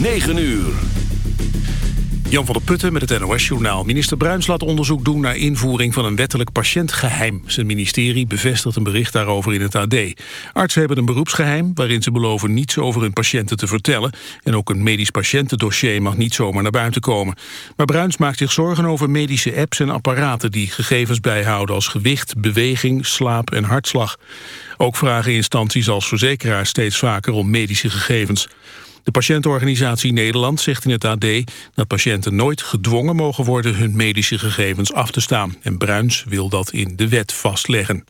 9 uur. Jan van der Putten met het NOS-journaal. Minister Bruins laat onderzoek doen naar invoering van een wettelijk patiëntgeheim. Zijn ministerie bevestigt een bericht daarover in het AD. Artsen hebben een beroepsgeheim waarin ze beloven niets over hun patiënten te vertellen. En ook een medisch patiëntendossier mag niet zomaar naar buiten komen. Maar Bruins maakt zich zorgen over medische apps en apparaten die gegevens bijhouden als gewicht, beweging, slaap en hartslag. Ook vragen instanties als verzekeraars steeds vaker om medische gegevens. De patiëntenorganisatie Nederland zegt in het AD dat patiënten nooit gedwongen mogen worden hun medische gegevens af te staan. En Bruins wil dat in de wet vastleggen.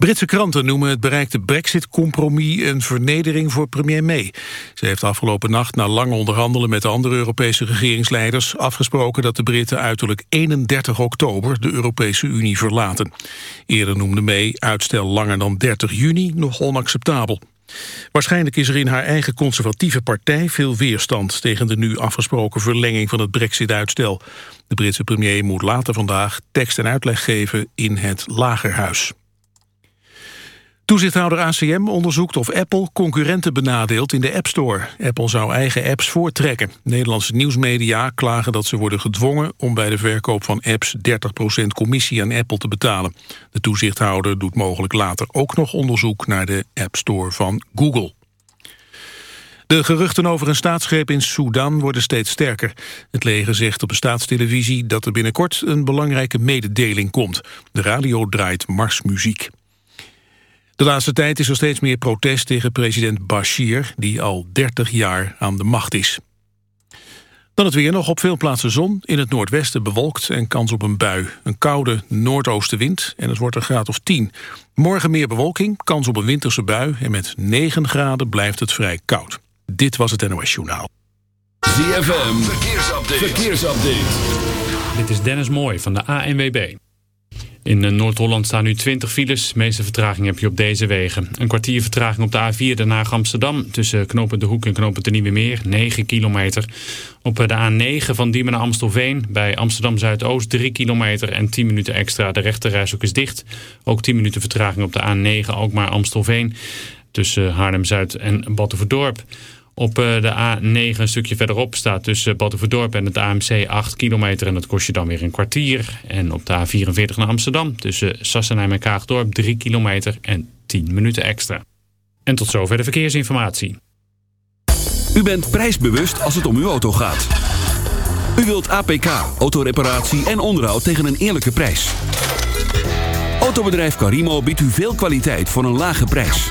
Britse kranten noemen het bereikte brexit-compromis een vernedering voor premier May. Ze heeft afgelopen nacht na lang onderhandelen met de andere Europese regeringsleiders afgesproken dat de Britten uiterlijk 31 oktober de Europese Unie verlaten. Eerder noemde May uitstel langer dan 30 juni nog onacceptabel. Waarschijnlijk is er in haar eigen conservatieve partij veel weerstand tegen de nu afgesproken verlenging van het brexit-uitstel. De Britse premier moet later vandaag tekst en uitleg geven in het Lagerhuis. Toezichthouder ACM onderzoekt of Apple concurrenten benadeelt in de App Store. Apple zou eigen apps voortrekken. Nederlandse nieuwsmedia klagen dat ze worden gedwongen om bij de verkoop van apps 30% commissie aan Apple te betalen. De toezichthouder doet mogelijk later ook nog onderzoek naar de App Store van Google. De geruchten over een staatsgreep in Sudan worden steeds sterker. Het leger zegt op de staatstelevisie dat er binnenkort een belangrijke mededeling komt. De radio draait marsmuziek. De laatste tijd is er steeds meer protest tegen president Bashir... die al 30 jaar aan de macht is. Dan het weer nog op veel plaatsen zon. In het noordwesten bewolkt en kans op een bui. Een koude noordoostenwind en het wordt een graad of 10. Morgen meer bewolking, kans op een winterse bui... en met 9 graden blijft het vrij koud. Dit was het NOS Journaal. ZFM, verkeersupdate. verkeersupdate. Dit is Dennis Mooij van de ANWB. In eh, Noord-Holland staan nu 20 files. De meeste vertraging heb je op deze wegen. Een kwartier vertraging op de A4 Den Haag-Amsterdam. Tussen knopen De Hoek en knopen de Nieuwe Meer. 9 kilometer. Op eh, de A9 van Diemen naar Amstelveen. Bij Amsterdam-Zuidoost 3 kilometer en 10 minuten extra. De rechterreis is dicht. Ook 10 minuten vertraging op de A9 Alkmaar-Amstelveen. Tussen Haarlem-Zuid en Battenverdorp. Op eh, de A9 een stukje verderop staat tussen Battenverdorp en het AMC 8 kilometer. En dat kost je dan weer een kwartier. En op de A44 naar Amsterdam tussen Sassenheim en Kaagdorp 3 kilometer en 10 minuten extra. En tot zover de verkeersinformatie. U bent prijsbewust als het om uw auto gaat. U wilt APK, autoreparatie en onderhoud tegen een eerlijke prijs. Autobedrijf Carimo biedt u veel kwaliteit voor een lage prijs.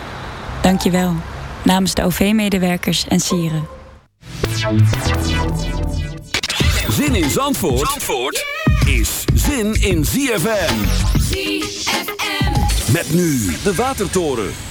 Dank je wel. Namens de OV-medewerkers en sieren. Zin in Zandvoort, Zandvoort is zin in ZFM. ZFM. Met nu de Watertoren.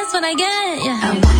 that's what I get. Yeah.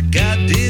I got this.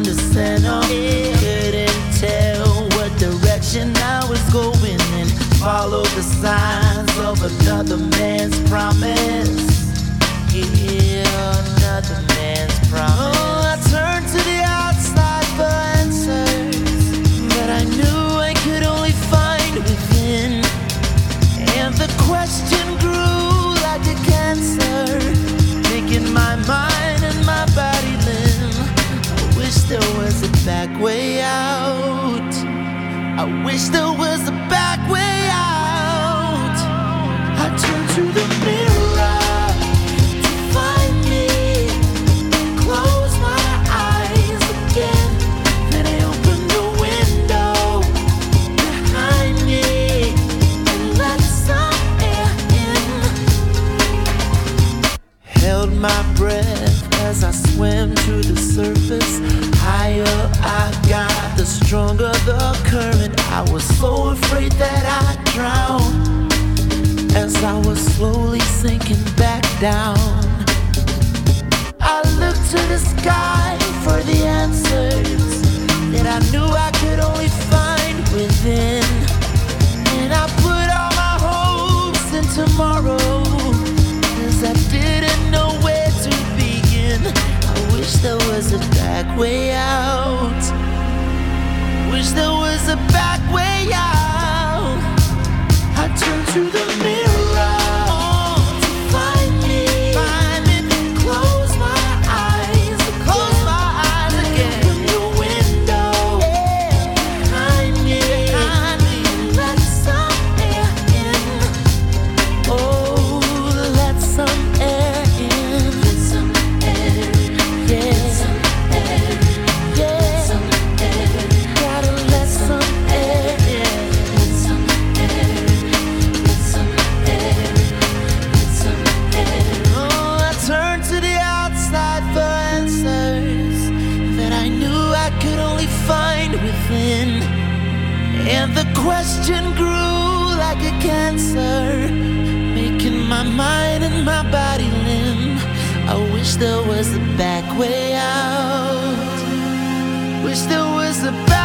from the center. Couldn't tell what direction I was going and Follow the signs of another man's promise. down. Answer, making my mind and my body limp. I wish there was a back way out. Wish there was a back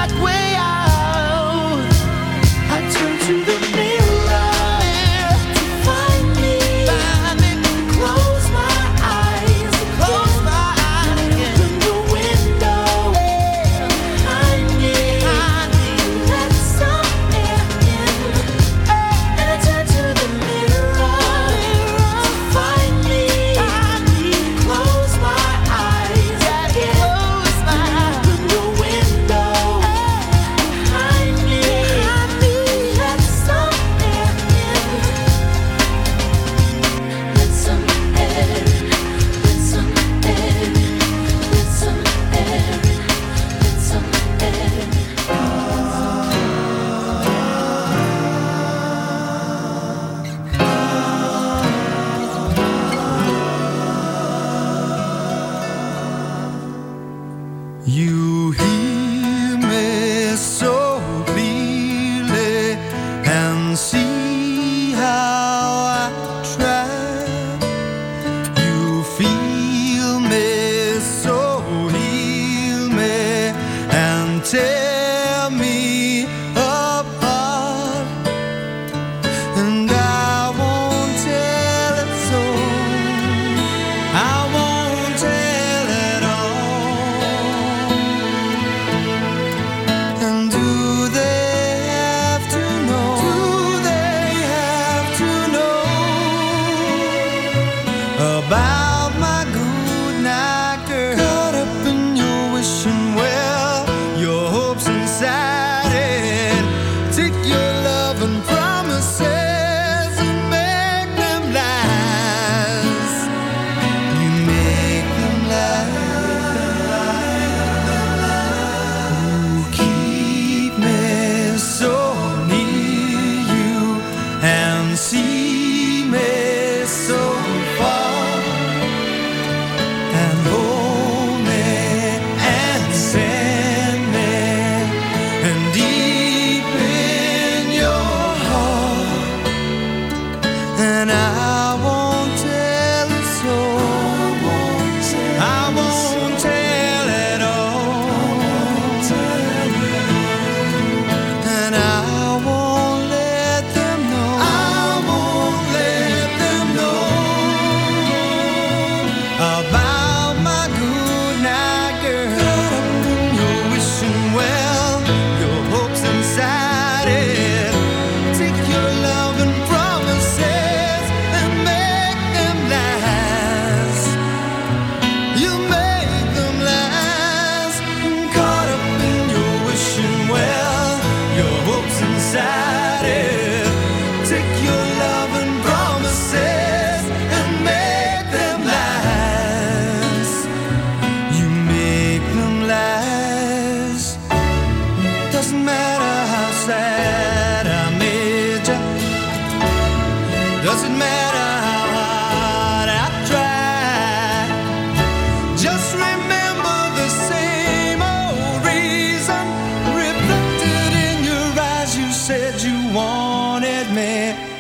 me.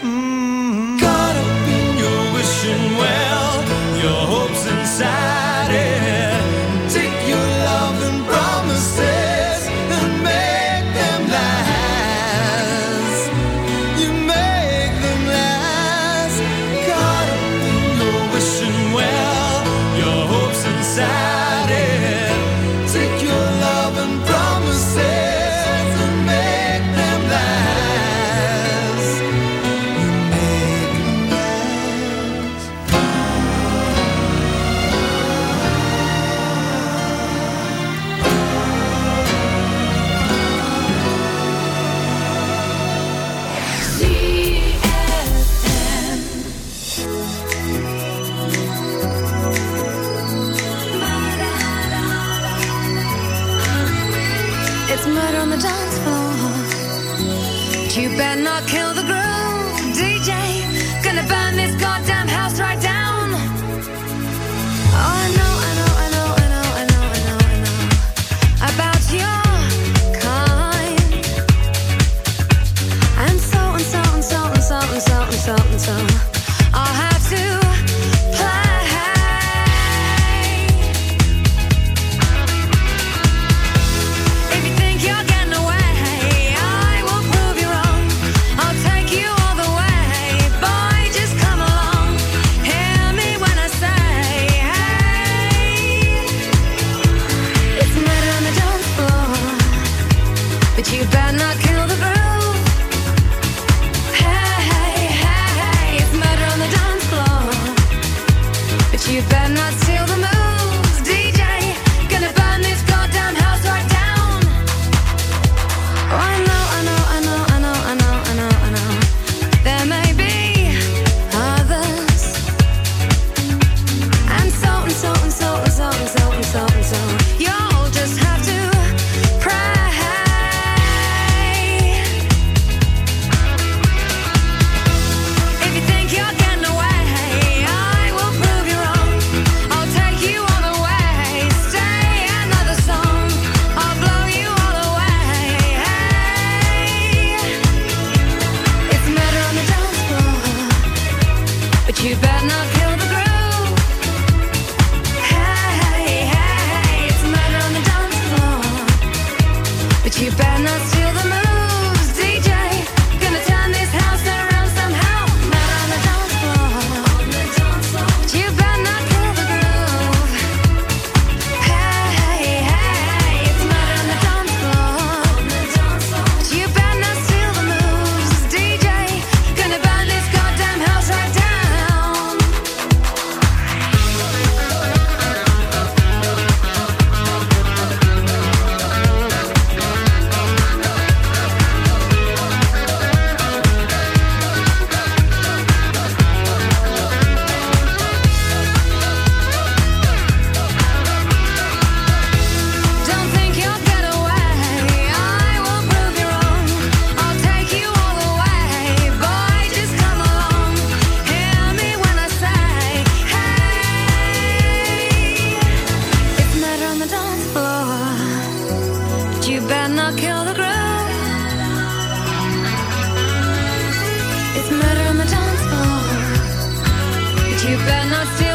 Better not steal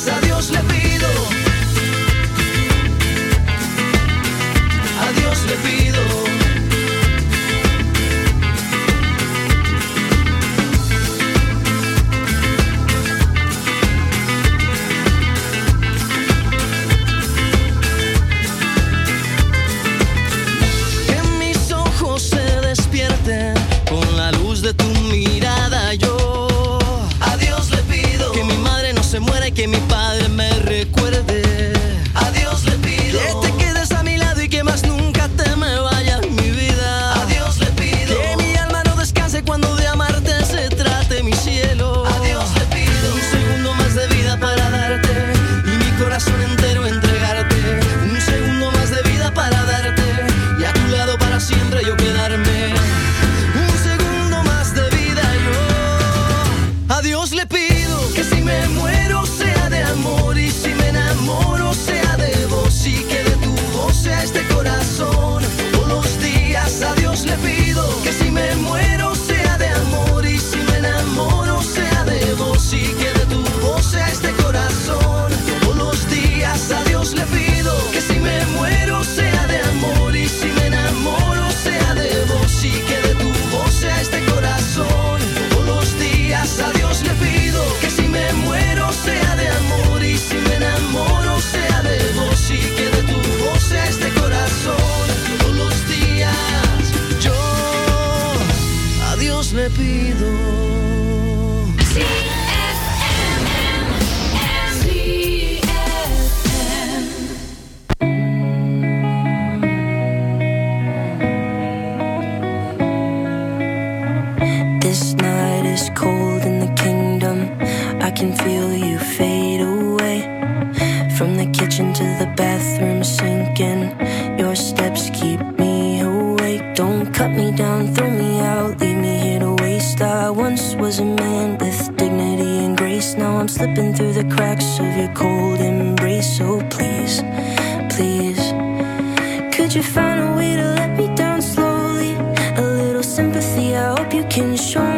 Sabía Cut me down, throw me out, leave me here to waste. I once was a man with dignity and grace. Now I'm slipping through the cracks of your cold embrace. So please, please, could you find a way to let me down slowly? A little sympathy, I hope you can show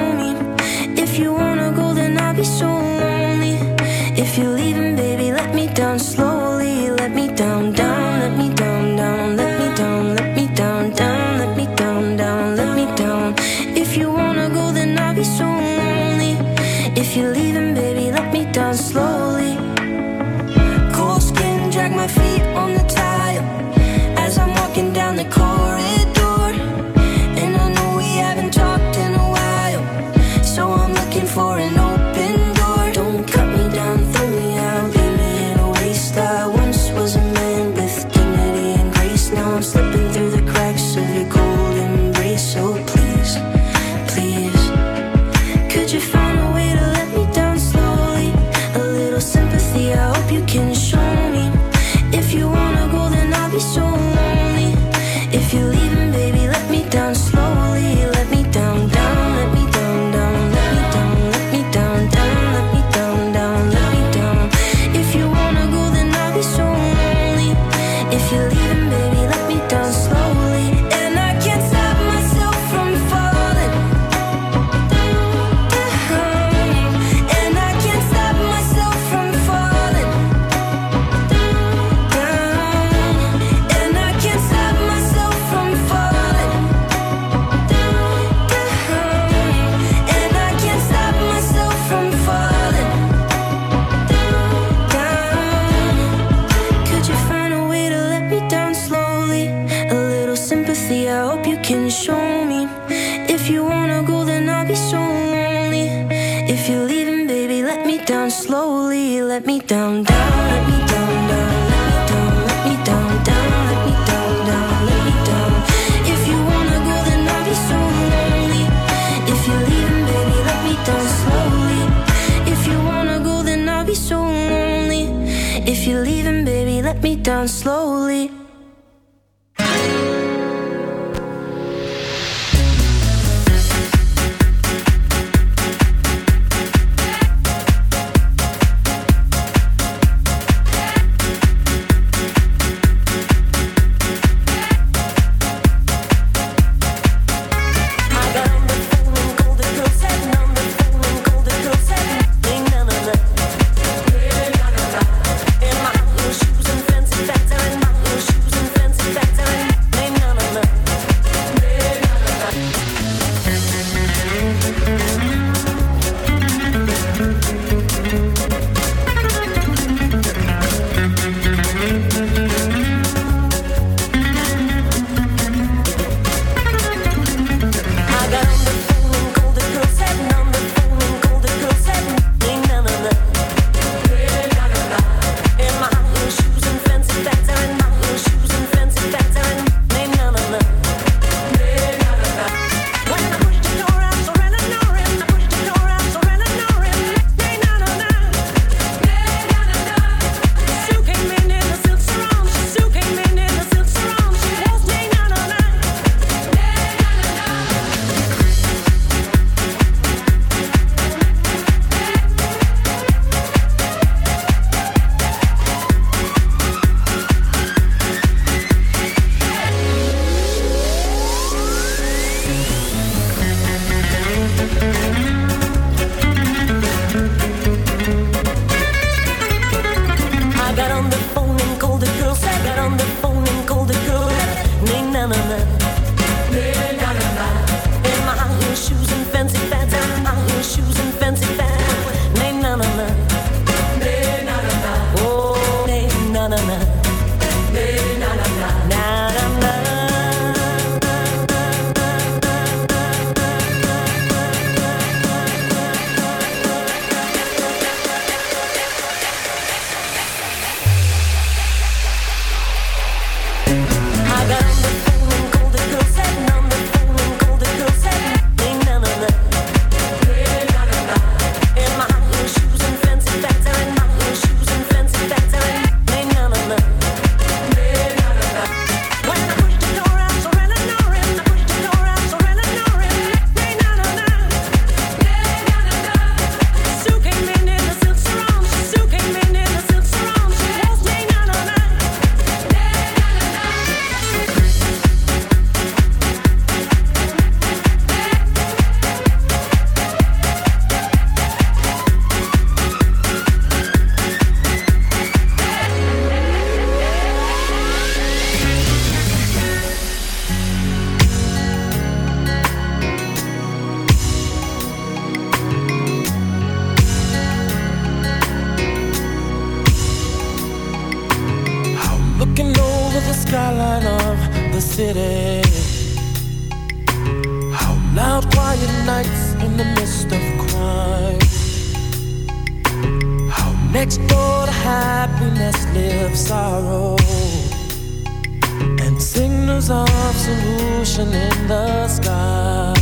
in the sky,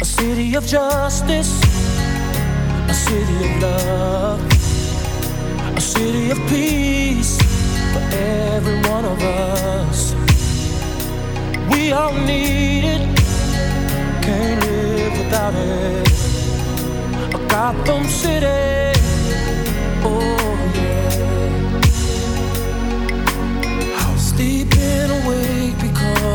a city of justice, a city of love, a city of peace for every one of us. We all need it, can't live without it. A Gotham City, oh yeah. I was sleeping away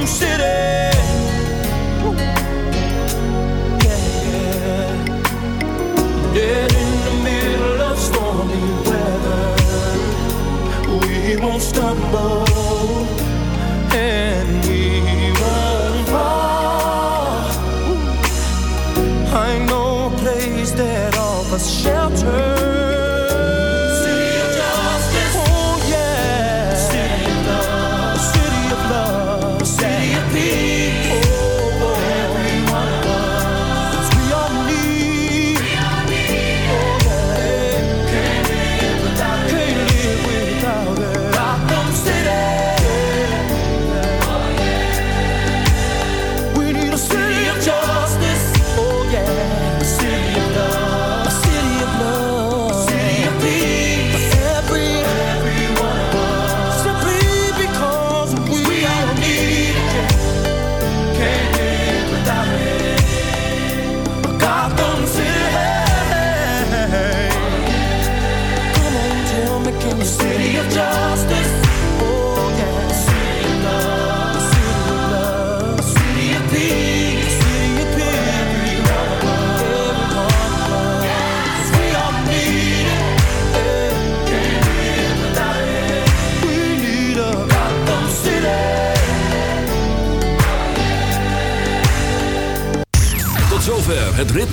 Gotham City. Yeah. Dead in the middle of stormy weather. We won't stumble